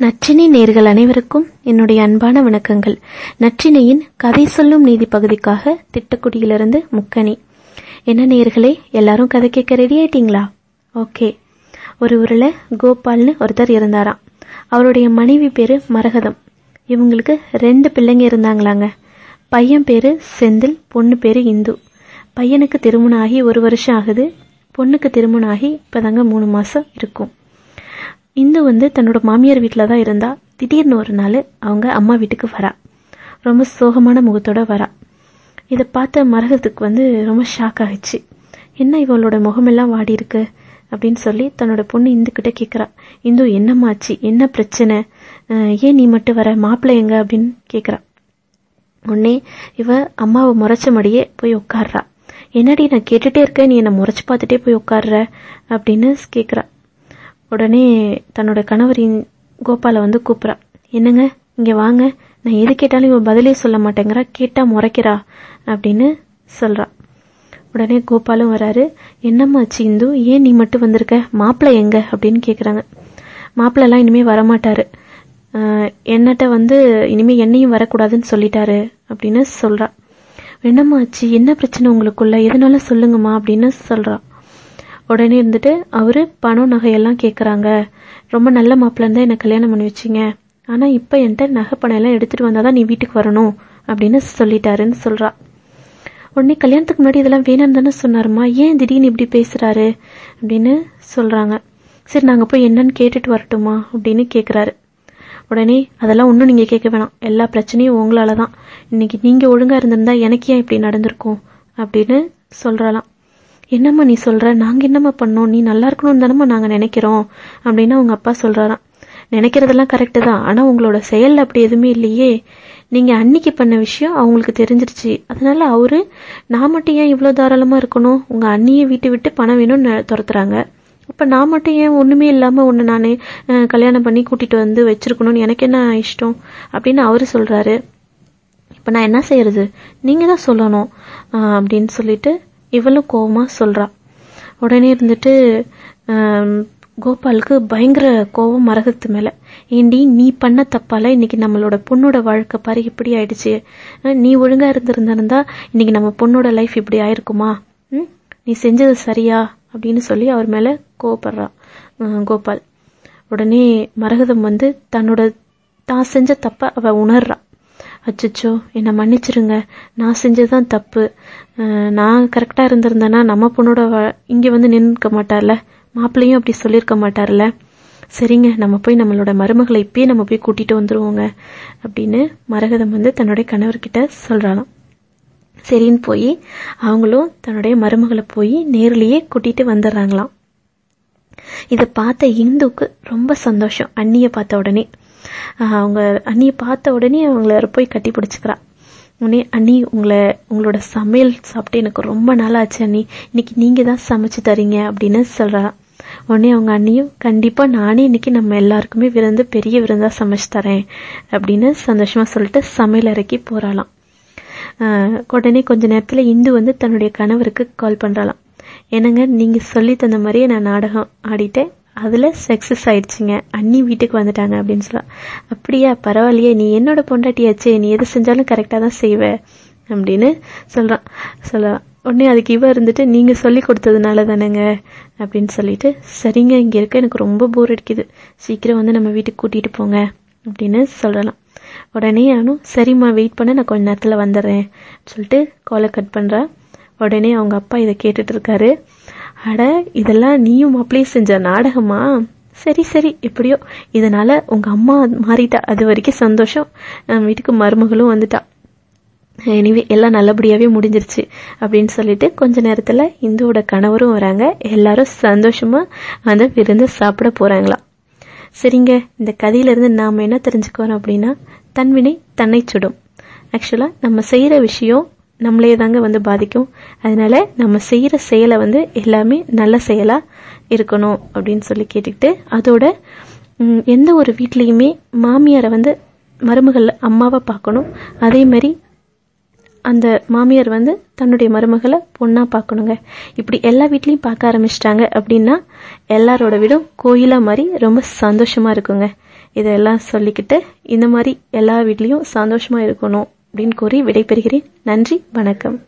நற்றினை நேர்கள் அனைவருக்கும் என்னுடைய அன்பான வணக்கங்கள். நற்றினையின் கதை சொல்லும் நீதி பகுதிக்காக திட்டக்குடியிலிருந்து முக்கணி என்ன நேர்களே எல்லாரும் கதை கேட்க ரெடி ஆயிட்டீங்களா? ஓகே ஒரு ஊரில் கோபால்னு ஒருத்தர் இருந்தாராம். அவருடைய மனைவி பேரு மரகதம். இவங்களுக்கு ரெண்டு பிள்ளைங்க இருந்தாங்களாங்க. பையன் பேரு செந்தில் பொண்ணு பேரு இந்து. பையனுக்கு திருமணம் ஆகி ஒரு வருஷம் ஆகுது. பொண்ணுக்கு திருமணம் ஆகி இப்போதாங்க மூணு மாசம் இருக்கும். இந்து வந்து தன்னோட மாமியார் வீட்டில் தான் இருந்தா திடீர்னு ஒரு நாள் அவங்க அம்மா வீட்டுக்கு வரா. ரொம்ப சோகமான முகத்தோட வரா. இதை பார்த்த மரகத்துக்கு வந்து ரொம்ப ஷாக் ஆகிடுச்சு என்ன இவளோட முகமெல்லாம் வாடி இருக்கு? அப்படின்னு சொல்லி தன்னோட பொண்ணு இந்துக்கிட்ட கேட்குறா இந்து என்னம்மாச்சு என்ன பிரச்சனை? ஏன் நீ மட்டும் வர? மாப்பிள்ளை எங்க? அப்படின்னு கேட்குறா உடனே இவ அம்மாவை முறைச்ச மடியே போய் உட்கார்றா. என்னடி நான் கேட்டுட்டே இருக்கேன் நீ என்னை முறைச்சு பார்த்துட்டே போய் உட்காடுற அப்படின்னு கேட்குறா உடனே தன்னோட கணவரின் கோபாலை வந்து கூப்பிட்றா என்னங்க? இங்க வாங்க. நான் எது கேட்டாலும் இவன் பதிலே சொல்ல மாட்டேங்கிறா. கேட்டா முறைக்கிறா அப்படின்னு சொல்றா. உடனே கோபாலும் வராரு. என்னம்மாச்சு இந்து? ஏன் நீ மட்டும் வந்திருக்க? மாப்பிள்ளை எங்க? அப்படின்னு கேக்குறாங்க. மாப்பிள்ளை இனிமே வரமாட்டாரு. என்னட்ட வந்து இனிமே என்னையும் வரக்கூடாதுன்னு சொல்லிட்டாரு அப்படின்னு சொல்றா. என்னம்மாச்சு என்ன பிரச்சனை உங்களுக்குள்ள? எதனால சொல்லுங்கம்மா அப்படின்னு சொல்கிறா உடனே இருந்துட்டு அவரு பணம் நகையெல்லாம் கேட்குறாங்க ரொம்ப நல்ல மாப்பிள்ள இருந்தா என்ன கல்யாணம் பண்ணி வச்சீங்க. ஆனா இப்ப என்கிட்ட நகை பணம் எல்லாம் எடுத்துட்டு வந்தாதான் நீ வீட்டுக்கு வரணும் அப்படின்னு சொல்லிட்டாருன்னு சொல்றா. உடனே கல்யாணத்துக்கு முன்னாடி இதெல்லாம் வேணாம்னு தானே சொன்னாருமா? ஏன் திடீர்னு இப்படி பேசுறாரு? அப்படின்னு சொல்றாங்க. சரி நாங்க போய் என்னன்னு கேட்டுட்டு வரட்டுமா? அப்படின்னு கேக்குறாரு. உடனே அதெல்லாம் ஒன்றும் நீங்க கேட்க வேணாம். எல்லா பிரச்சனையும் உங்களால தான் இன்னைக்கு நீங்க ஒழுங்கா இருந்திருந்தா எனக்கு ஏன் இப்படி நடந்திருக்கும்? அப்படின்னு சொல்கிறாளாம் என்னம்மா நீ சொல்ற? நாங்க என்னம்மா பண்ணோம்? நீ நல்லா இருக்கணும்னு தானம்மா நாங்க நினைக்கிறோம். அப்படின்னு அவங்க அப்பா சொல்றாராம். நினைக்கிறதெல்லாம் கரெக்டு தான். ஆனா உங்களோட செயல் அப்படி எதுவுமே இல்லையே. நீங்க அன்னைக்கு பண்ண விஷயம் அவங்களுக்கு தெரிஞ்சிருச்சு. அதனால அவரு நான் மட்டும் ஏன் இவ்வளவு தாராளமா இருக்கணும்? உங்க அண்ணியை வீட்டு விட்டு பணம் வேணும்னு துரத்துறாங்க. அப்ப நான் மட்டும் ஏன் ஒண்ணுமே இல்லாம ஒன்று நானே கல்யாணம் பண்ணி கூட்டிட்டு வந்து வச்சிருக்கணும்னு எனக்கு என்ன இஷ்டம்? அப்படின்னு அவரு சொல்றாரு. இப்ப நான் என்ன செய்யறது? நீங்க தான் சொல்லணும் அப்படின்னு சொல்லிட்டு இவளும் கோவமா சொல்றா. உடனே இருந்துட்டு கோபாலுக்கு பயங்கர கோவம் மரகத்து மேல. ஏண்டி நீ பண்ண தப்பால இன்னைக்கு நம்மளோட பொண்ணோட வாழ்க்கை பாரு இப்படி ஆயிடுச்சு. நீ ஒழுங்கா இருந்திருந்திருந்தா இன்னைக்கு நம்ம பொண்ணோட லைஃப் இப்படி ஆயிருக்குமா? ம்? நீ செஞ்சது சரியா? அப்படின்னு சொல்லி அவர் மேல கோவப்படுறா கோபால். உடனே மரகதம் வந்து தன்னோட தான் செஞ்ச தப்ப அவ உணர்றா. அச்சச்சோ என்னை மன்னிச்சிருங்க. நான் செஞ்சதுதான் தப்பு. நான் கரெக்டாக இருந்திருந்தேன்னா நம்ம பொண்ணோட இங்கே வந்து நின்றுக்க மாட்டார்ல? மாப்பிள்ளையும் அப்படி சொல்லியிருக்க மாட்டார்ல? சரிங்க நம்ம போய் நம்மளோட மருமகளை இப்பயே நம்ம போய் கூட்டிட்டு வந்துருவோங்க அப்படின்னு மரகதம் வந்து தன்னுடைய கணவர்கிட்ட சொல்கிறாங்க சரின்னு போய் அவங்களும் தன்னுடைய மருமகளை போய் நேரிலேயே கூட்டிட்டு வந்துடுறாங்களாம். இதை பார்த்த இந்துக்கு ரொம்ப சந்தோஷம் அண்ணியை பார்த்த உடனே. அவங்க அண்ணியை பார்த்த உடனே அவங்கள போய் கட்டி பிடிச்சிக்கிறா. உடனே அண்ணி உங்களை உங்களோட சமையல் சாப்பிட்டு எனக்கு ரொம்ப நாள் ஆச்சு அண்ணி. இன்னைக்கு நீங்க தான் சமைச்சு தரீங்க அப்படின்னு சொல்றா. உடனே அவங்க அண்ணியும் கண்டிப்பா நானே இன்னைக்கு நம்ம எல்லாருக்குமே விருந்து பெரிய விருந்தா சமைச்சு தரேன் அப்படின்னு சந்தோஷமா சொல்லிட்டு சமையல் அறைக்கு போறாளாம். உடனே கொஞ்ச நேரத்துல இந்து வந்து தன்னுடைய கணவருக்கு கால் பண்றாளாம். என்னங்க நீங்க சொல்லி தந்த மாதிரியே நான் நாடகம் ஆடிட்டேன். அதில் சக்ஸஸ் ஆயிடுச்சுங்க. அண்ணி வீட்டுக்கு வந்துட்டாங்க அப்படின்னு சொல்லுவாள் அப்படியா பரவாயில்லையே நீ என்னோட பொண்டாட்டியாச்சே நீ எது செஞ்சாலும் கரெக்டாக தான் செய்வ அப்படின்னு சொல்கிறான் சொல்லுவான் உடனே அதுக்கு இவ இருந்துட்டு நீங்கள் சொல்லி கொடுத்ததுனால தானேங்க அப்படின்னு சொல்லிட்டு சரிங்க இங்கே இருக்க எனக்கு ரொம்ப போர் அடிக்குது. சீக்கிரம் வந்து நம்ம வீட்டுக்கு கூட்டிகிட்டு போங்க அப்படின்னு சொல்லலாம் உடனே நானும் சரிம்மா வெயிட் பண்ண நான் கொஞ்ச நேரத்தில் வந்துடுறேன் சொல்லிட்டு காலை கட் பண்ணுறான் உடனே அவங்க அப்பா இதை கேட்டுட்டு இருக்காரு. அட இதெல்லாம் நீயும் மாப்பிள்ளையும் செஞ்ச நாடகமா? சரி சரி எப்படியோ. இதனால உங்க அம்மா மாறிட்டா அது வரைக்கும் சந்தோஷம். நம்ம வீட்டுக்கு மருமகளும் வந்துட்டா. எனிவே எல்லாம் நல்லபடியாவே முடிஞ்சிருச்சு அப்படின்னு சொல்லிட்டு கொஞ்ச நேரத்துல இந்துவோட கணவரும் வராங்க. எல்லாரும் சந்தோஷமா அந்த விருந்து சாப்பிட போறாங்களாம் சரிங்க இந்த கதையிலேருந்து நாம் நாம என்ன தெரிஞ்சுக்கிறோம் அப்படின்னா தன்வினை தன்னை சுடும். ஆக்சுவலா நம்ம செய்யற விஷயம் நம்மளே தாங்க வந்து பாதிக்கும். அதனால நம்ம செய்யற செயலை வந்து எல்லாமே நல்ல செயலா இருக்கணும் அப்படின்னு சொல்லி கேட்டுக்கிட்டு அதோட எந்த ஒரு வீட்லேயுமே மாமியாரை வந்து மருமகள் அம்மாவை பார்க்கணும். அதே மாதிரி அந்த மாமியார் வந்து தன்னுடைய மருமகளை பொண்ணா பார்க்கணுங்க. இப்படி எல்லா வீட்லேயும் பார்க்க ஆரம்பிச்சிட்டாங்க அப்படின்னா எல்லாரோட வீடும் கோயிலா மாதிரி ரொம்ப சந்தோஷமா இருக்குங்க. இதெல்லாம் சொல்லிக்கிட்டு இந்த மாதிரி எல்லா வீட்லேயும் சந்தோஷமாக இருக்கணும். அப்படின்னு கூறி விடைபெறுகிறேன். நன்றி வணக்கம்.